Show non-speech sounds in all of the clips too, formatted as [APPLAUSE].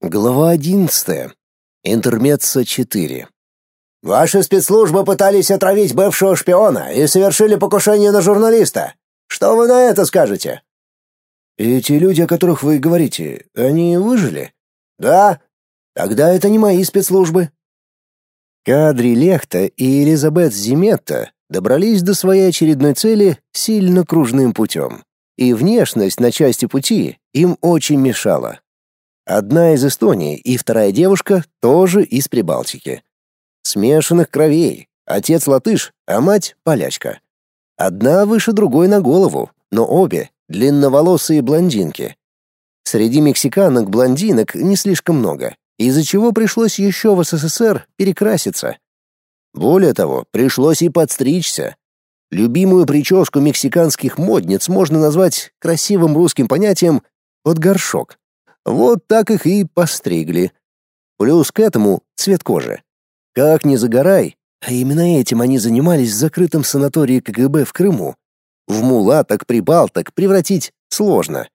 Глава одиннадцатая. Интермеца 4. Ваши спецслужбы пытались отравить бывшего шпиона и совершили покушение на журналиста. Что вы на это скажете? Эти люди, о которых вы говорите, они выжили? Да. Тогда это не мои спецслужбы. Кадри Лехта и Элизабет Зиметта добрались до своей очередной цели сильно кружным путем. И внешность на части пути им очень мешала. Одна из Эстонии и вторая девушка тоже из Прибалтики. Смешанных кровей. Отец латыш, а мать полячка. Одна выше другой на голову, но обе длинноволосые блондинки. Среди мексиканок-блондинок не слишком много, из-за чего пришлось еще в СССР перекраситься. Более того, пришлось и подстричься. Любимую прическу мексиканских модниц можно назвать красивым русским понятием «под горшок». Вот так их и постригли. Плюс к этому цвет кожи. Как ни загорай, а именно этим они занимались в закрытом санатории КГБ в Крыму. В мулаток прибалток превратить сложно.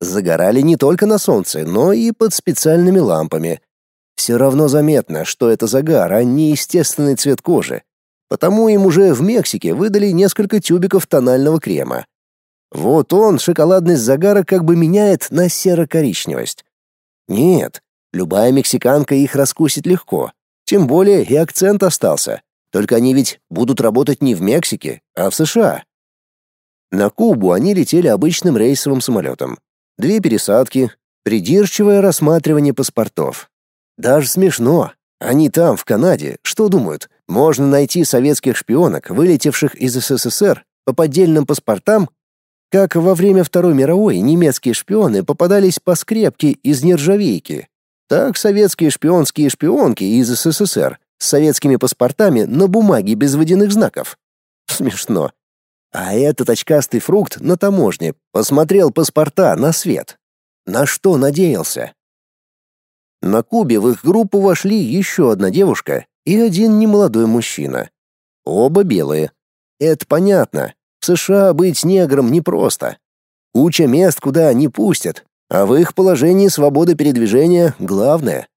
Загорали не только на солнце, но и под специальными лампами. Все равно заметно, что это загар, а не естественный цвет кожи. Потому им уже в Мексике выдали несколько тюбиков тонального крема. Вот он, шоколадность загара, как бы меняет на серо-коричневость. Нет, любая мексиканка их раскусит легко. Тем более и акцент остался. Только они ведь будут работать не в Мексике, а в США. На Кубу они летели обычным рейсовым самолетом. Две пересадки, придирчивое рассматривание паспортов. Даже смешно. Они там, в Канаде, что думают? Можно найти советских шпионок, вылетевших из СССР, по поддельным паспортам как во время Второй мировой немецкие шпионы попадались по скрепке из нержавейки, так советские шпионские шпионки из СССР с советскими паспортами на бумаге без водяных знаков. [LAUGHS] Смешно. А этот очкастый фрукт на таможне посмотрел паспорта на свет. На что надеялся? На Кубе в их группу вошли еще одна девушка и один немолодой мужчина. Оба белые. Это понятно. США быть негром непросто. Куча мест, куда не пустят, а в их положении свобода передвижения главное.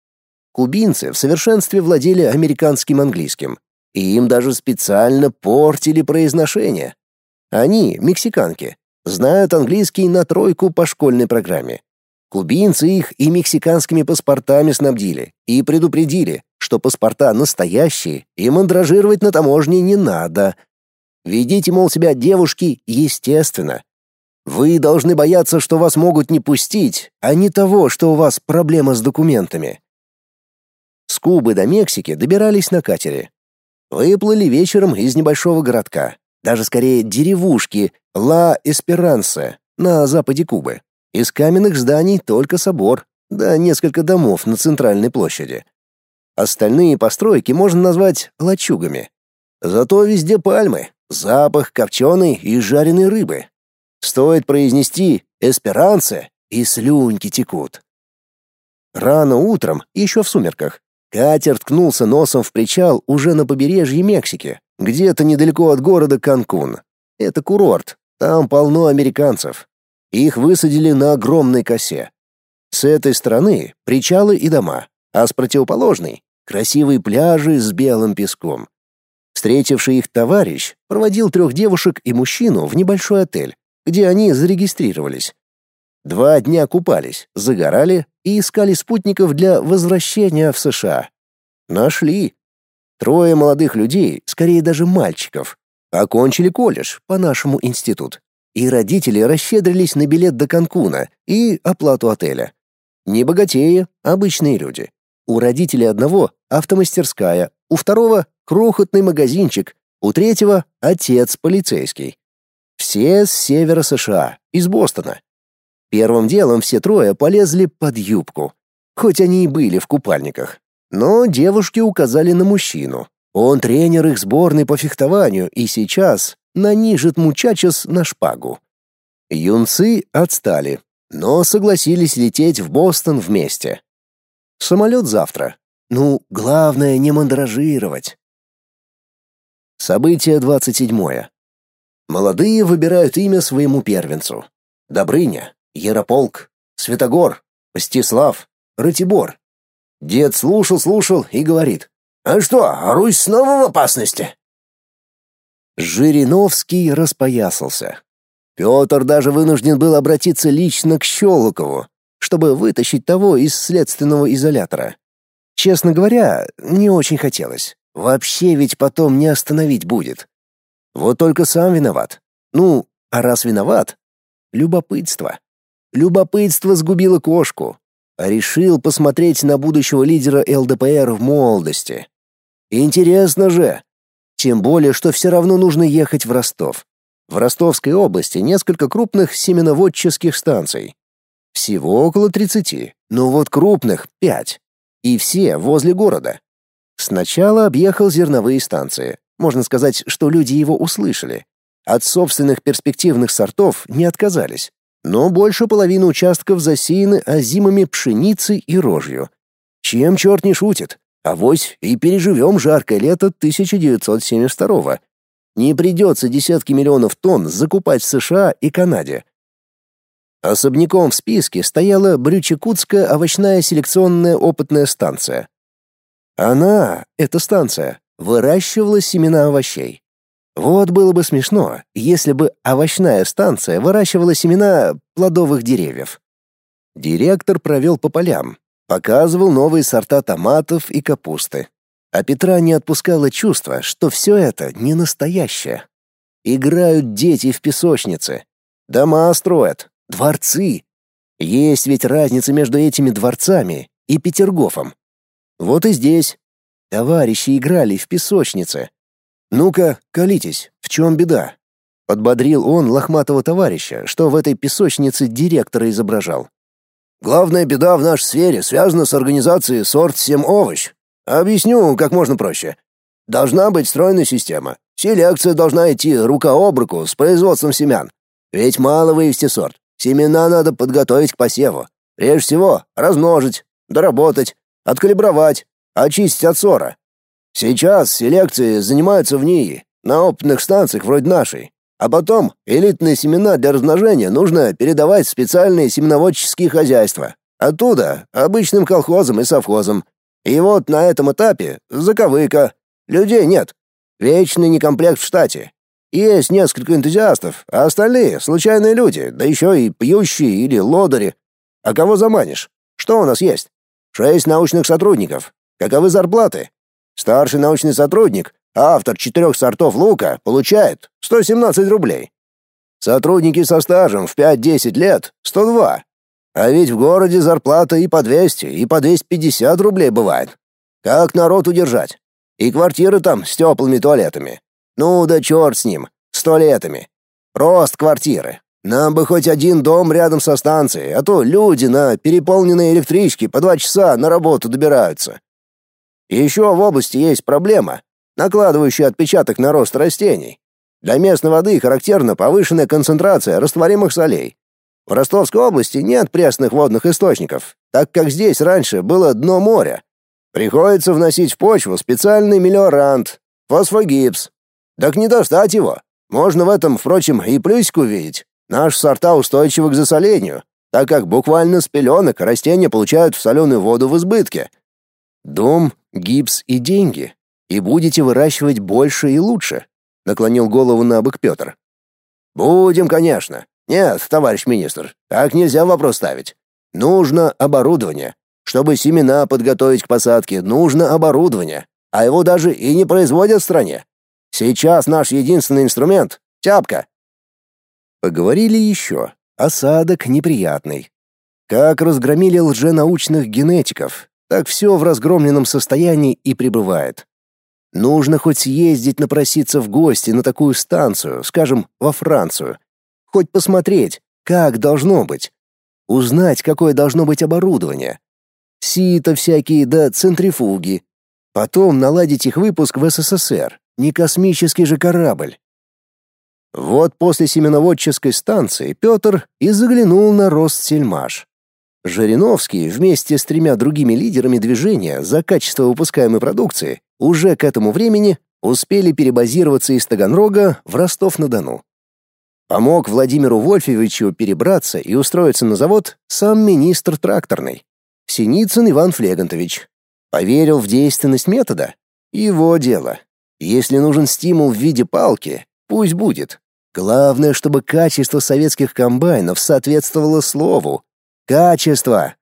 Кубинцы в совершенстве владели американским английским, и им даже специально портили произношение. Они, мексиканки, знают английский на тройку по школьной программе. Кубинцы их и мексиканскими паспортами снабдили и предупредили, что паспорта настоящие, и мандражировать на таможне не надо, Ведите, мол, себя девушки естественно. Вы должны бояться, что вас могут не пустить, а не того, что у вас проблема с документами. С Кубы до Мексики добирались на катере. Выплыли вечером из небольшого городка, даже скорее деревушки Ла Эсперанса на западе Кубы. Из каменных зданий только собор, да несколько домов на центральной площади. Остальные постройки можно назвать лачугами. Зато везде пальмы, Запах копченой и жареной рыбы. Стоит произнести «эсперанце» и слюнки текут. Рано утром, еще в сумерках, катер ткнулся носом в причал уже на побережье Мексики, где-то недалеко от города Канкун. Это курорт, там полно американцев. Их высадили на огромной косе. С этой стороны причалы и дома, а с противоположной — красивые пляжи с белым песком. Встретивший их товарищ проводил трех девушек и мужчину в небольшой отель, где они зарегистрировались. Два дня купались, загорали и искали спутников для возвращения в США. Нашли. Трое молодых людей, скорее даже мальчиков, окончили колледж по нашему институт. И родители расщедрились на билет до Канкуна и оплату отеля. Не богатеи, обычные люди. У родителей одного автомастерская, у второго крохотный магазинчик, у третьего — отец полицейский. Все с севера США, из Бостона. Первым делом все трое полезли под юбку, хоть они и были в купальниках. Но девушки указали на мужчину. Он тренер их сборной по фехтованию и сейчас нанижит мучачес на шпагу. Юнцы отстали, но согласились лететь в Бостон вместе. Самолет завтра. Ну, главное не мандражировать. Событие 27. Молодые выбирают имя своему первенцу. Добрыня, Ярополк, Святогор, Мстислав, Ратибор. Дед слушал-слушал и говорит. «А что, Русь снова в опасности?» Жириновский распоясался. Петр даже вынужден был обратиться лично к Щелокову, чтобы вытащить того из следственного изолятора. Честно говоря, не очень хотелось. Вообще ведь потом не остановить будет. Вот только сам виноват. Ну, а раз виноват, любопытство. Любопытство сгубило кошку. А решил посмотреть на будущего лидера ЛДПР в молодости. Интересно же. Тем более, что все равно нужно ехать в Ростов. В Ростовской области несколько крупных семеноводческих станций. Всего около 30, но вот крупных — 5. И все возле города. Сначала объехал зерновые станции. Можно сказать, что люди его услышали. От собственных перспективных сортов не отказались. Но больше половины участков засеяны озимыми пшеницей и рожью. Чем черт не шутит? Авось и переживем жаркое лето 1972-го. Не придется десятки миллионов тонн закупать в США и Канаде. Особняком в списке стояла Брючекутская овощная селекционная опытная станция. Она, эта станция, выращивала семена овощей. Вот было бы смешно, если бы овощная станция выращивала семена плодовых деревьев. Директор провел по полям, показывал новые сорта томатов и капусты. А Петра не отпускало чувство, что все это не настоящее. Играют дети в песочнице. Дома строят, дворцы. Есть ведь разница между этими дворцами и Петергофом. Вот и здесь. Товарищи играли в песочнице. «Ну-ка, колитесь, в чем беда?» Подбодрил он лохматого товарища, что в этой песочнице директора изображал. «Главная беда в нашей сфере связана с организацией сорт 7 овощ. Объясню как можно проще. Должна быть стройная система. Селекция должна идти рука об руку с производством семян. Ведь мало вывести сорт. Семена надо подготовить к посеву. Прежде всего, размножить, доработать, откалибровать, очистить от сора. Сейчас селекцией занимаются в НИИ, на опытных станциях вроде нашей. А потом элитные семена для размножения нужно передавать в специальные семеноводческие хозяйства. Оттуда обычным колхозам и совхозам. И вот на этом этапе заковыка. Людей нет. Вечный некомплект в штате. Есть несколько энтузиастов, а остальные — случайные люди, да еще и пьющие или лодыри. А кого заманишь? Что у нас есть? Шесть научных сотрудников. Каковы зарплаты? Старший научный сотрудник, автор четырех сортов лука, получает 117 рублей. Сотрудники со стажем в 5-10 лет — 102. А ведь в городе зарплата и по 200, и по 250 рублей бывает. Как народ удержать? И квартиры там с теплыми туалетами. Ну да черт с ним, с туалетами. Просто квартиры. Нам бы хоть один дом рядом со станцией, а то люди на переполненной электричке по два часа на работу добираются. еще в области есть проблема, накладывающая отпечаток на рост растений. Для местной воды характерна повышенная концентрация растворимых солей. В Ростовской области нет пресных водных источников, так как здесь раньше было дно моря. Приходится вносить в почву специальный мелиорант, фосфогипс, так не достать его. Можно в этом, впрочем, и плюсик увидеть. Наши сорта устойчивы к засолению, так как буквально с пеленок растения получают соленую воду в избытке. Дом, гипс и деньги. И будете выращивать больше и лучше, наклонил голову на бок Петр. Будем, конечно. Нет, товарищ министр, так нельзя вопрос ставить. Нужно оборудование. Чтобы семена подготовить к посадке, нужно оборудование, а его даже и не производят в стране. Сейчас наш единственный инструмент — тяпка. Поговорили еще. Осадок неприятный. Как разгромили лженаучных генетиков, так все в разгромленном состоянии и пребывает. Нужно хоть съездить напроситься в гости на такую станцию, скажем, во Францию. Хоть посмотреть, как должно быть. Узнать, какое должно быть оборудование. Сито всякие да центрифуги. Потом наладить их выпуск в СССР. Не космический же корабль. Вот после семеноводческой станции Петр и заглянул на Ростсельмаш. Жириновский вместе с тремя другими лидерами движения за качество выпускаемой продукции уже к этому времени успели перебазироваться из Таганрога в Ростов-на-Дону. Помог Владимиру Вольфовичу перебраться и устроиться на завод сам министр тракторный. Синицын Иван Флегантович. Поверил в действенность метода? Его дело. Если нужен стимул в виде палки, пусть будет. Главное, чтобы качество советских комбайнов соответствовало слову. Качество.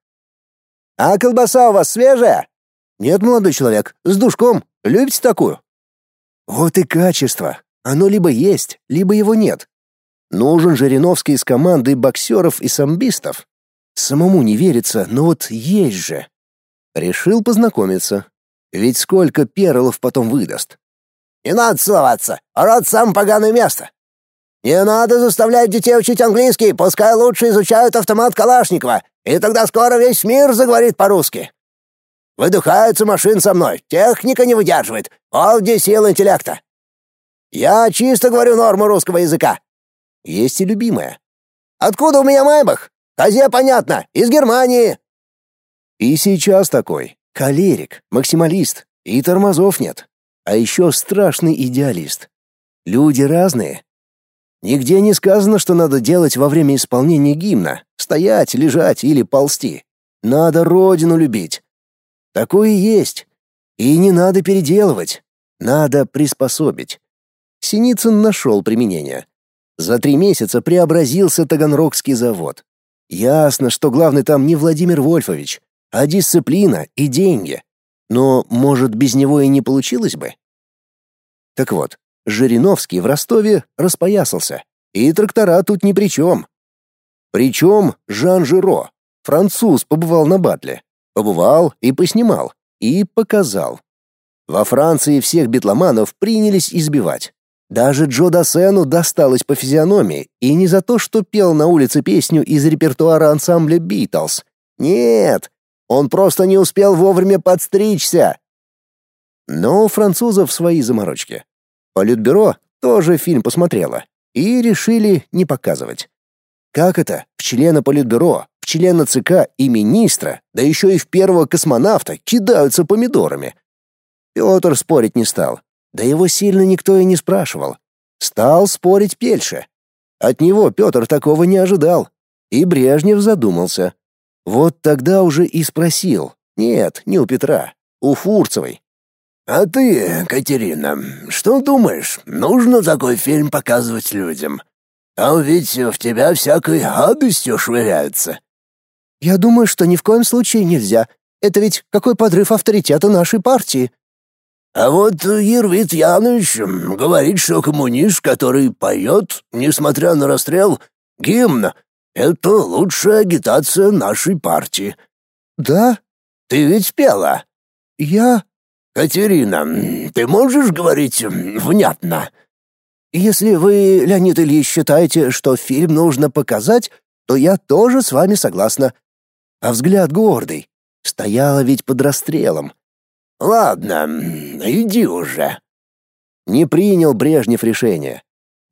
«А колбаса у вас свежая?» «Нет, молодой человек, с душком. Любите такую?» Вот и качество. Оно либо есть, либо его нет. Нужен Жириновский из команды боксеров и самбистов. Самому не верится, но вот есть же. Решил познакомиться. Ведь сколько перлов потом выдаст. «Не надо целоваться, рот сам поганое место. Не надо заставлять детей учить английский, пускай лучше изучают автомат Калашникова, и тогда скоро весь мир заговорит по-русски. Выдыхаются машин со мной, техника не выдерживает, вот где сила интеллекта. Я чисто говорю норму русского языка. Есть и любимая. Откуда у меня Майбах? Козе понятно, из Германии. И сейчас такой. Калерик, максималист, и тормозов нет. А еще страшный идеалист. Люди разные, Нигде не сказано, что надо делать во время исполнения гимна: стоять, лежать или ползти. Надо родину любить. Такое есть. И не надо переделывать. Надо приспособить. Синицын нашел применение. За три месяца преобразился Таганрогский завод. Ясно, что главный там не Владимир Вольфович, а дисциплина и деньги. Но, может, без него и не получилось бы? Так вот, Жириновский в Ростове распоясался, и трактора тут ни при чем. Причем Жан Жиро, француз, побывал на батле. Побывал и поснимал, и показал. Во Франции всех битломанов принялись избивать. Даже Джо Дассену досталось по физиономии, и не за то, что пел на улице песню из репертуара ансамбля «Битлз». Нет, он просто не успел вовремя подстричься. Но у французов свои заморочки. Политбюро тоже фильм посмотрело и решили не показывать. Как это в члена Политбюро, в члена ЦК и министра, да еще и в первого космонавта кидаются помидорами? Петр спорить не стал, да его сильно никто и не спрашивал. Стал спорить Пельше. От него Петр такого не ожидал. И Брежнев задумался. Вот тогда уже и спросил. Нет, не у Петра, у Фурцевой. А ты, Катерина, что думаешь, нужно такой фильм показывать людям? Там ведь в тебя всякой гадостью швыряются. Я думаю, что ни в коем случае нельзя. Это ведь какой подрыв авторитета нашей партии. А вот Ервит Яныч говорит, что коммунист, который поет, несмотря на расстрел, гимн — это лучшая агитация нашей партии. Да? Ты ведь пела? Я... «Катерина, ты можешь говорить внятно?» «Если вы, Леонид Ильич, считаете, что фильм нужно показать, то я тоже с вами согласна. А взгляд гордый. Стояла ведь под расстрелом». «Ладно, иди уже». Не принял Брежнев решение.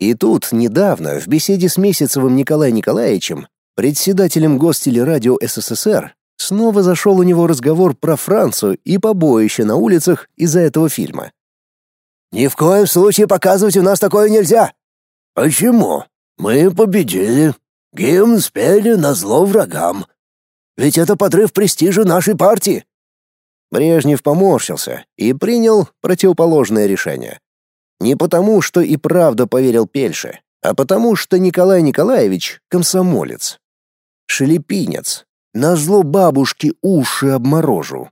И тут, недавно, в беседе с Месяцевым Николаем Николаевичем, председателем Гостелерадио СССР, Снова зашел у него разговор про Францию и побоище на улицах из-за этого фильма. «Ни в коем случае показывать у нас такое нельзя!» «Почему? Мы победили. Гимн спели на зло врагам. Ведь это подрыв престижа нашей партии!» Брежнев поморщился и принял противоположное решение. Не потому, что и правда поверил Пельше, а потому, что Николай Николаевич — комсомолец. Шелепинец, на зло бабушки уши обморожу.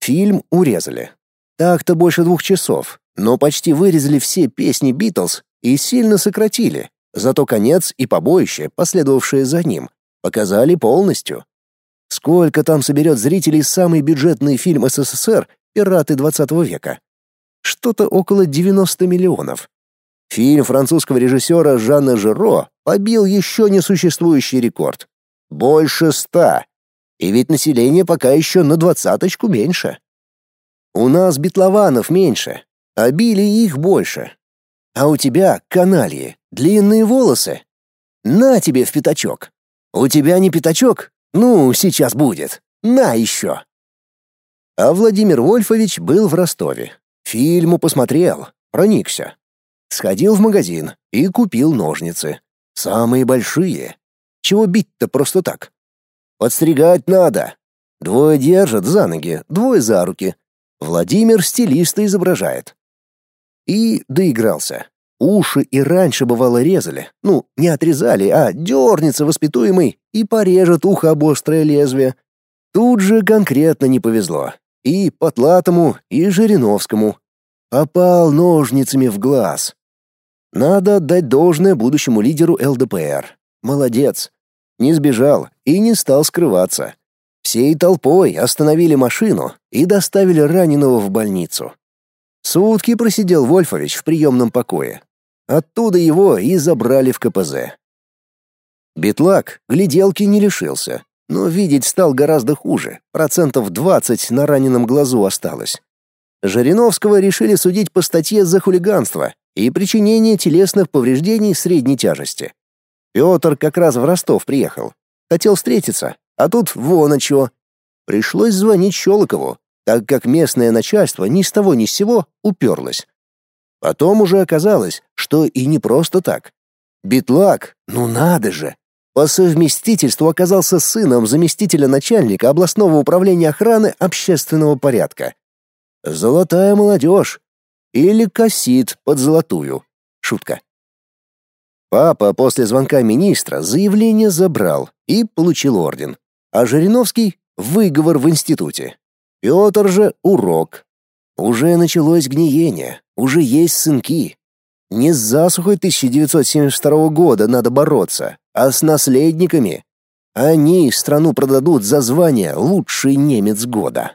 Фильм урезали. Так-то больше двух часов, но почти вырезали все песни Битлз и сильно сократили. Зато конец и побоище, последовавшие за ним, показали полностью. Сколько там соберет зрителей самый бюджетный фильм СССР «Пираты 20 века»? Что-то около 90 миллионов. Фильм французского режиссера Жана Жиро побил еще несуществующий рекорд. Больше ста. И ведь население пока еще на двадцаточку меньше. У нас битлованов меньше, а били их больше. А у тебя, канальи, длинные волосы. На тебе в пятачок. У тебя не пятачок? Ну, сейчас будет. На еще. А Владимир Вольфович был в Ростове. Фильму посмотрел, проникся. Сходил в магазин и купил ножницы. Самые большие, чего бить-то просто так? Подстригать надо. Двое держат за ноги, двое за руки. Владимир стилиста изображает. И доигрался. Уши и раньше бывало резали. Ну, не отрезали, а дернется воспитуемый и порежет ухо об острое лезвие. Тут же конкретно не повезло. И Потлатому, и Жириновскому. Попал ножницами в глаз. Надо отдать должное будущему лидеру ЛДПР. Молодец. Не сбежал и не стал скрываться. Всей толпой остановили машину и доставили раненого в больницу. Сутки просидел Вольфович в приемном покое. Оттуда его и забрали в КПЗ. Бетлак гляделки не лишился, но видеть стал гораздо хуже, процентов 20 на раненом глазу осталось. Жириновского решили судить по статье за хулиганство и причинение телесных повреждений средней тяжести. Петр как раз в Ростов приехал. Хотел встретиться, а тут вон о чё. Пришлось звонить Щелокову, так как местное начальство ни с того ни с сего уперлось. Потом уже оказалось, что и не просто так. Битлак, ну надо же, по совместительству оказался сыном заместителя начальника областного управления охраны общественного порядка. Золотая молодежь. Или косит под золотую. Шутка. Папа после звонка министра заявление забрал и получил орден, а Жириновский — выговор в институте. Петр же — урок. Уже началось гниение, уже есть сынки. Не с засухой 1972 года надо бороться, а с наследниками. Они страну продадут за звание «Лучший немец года».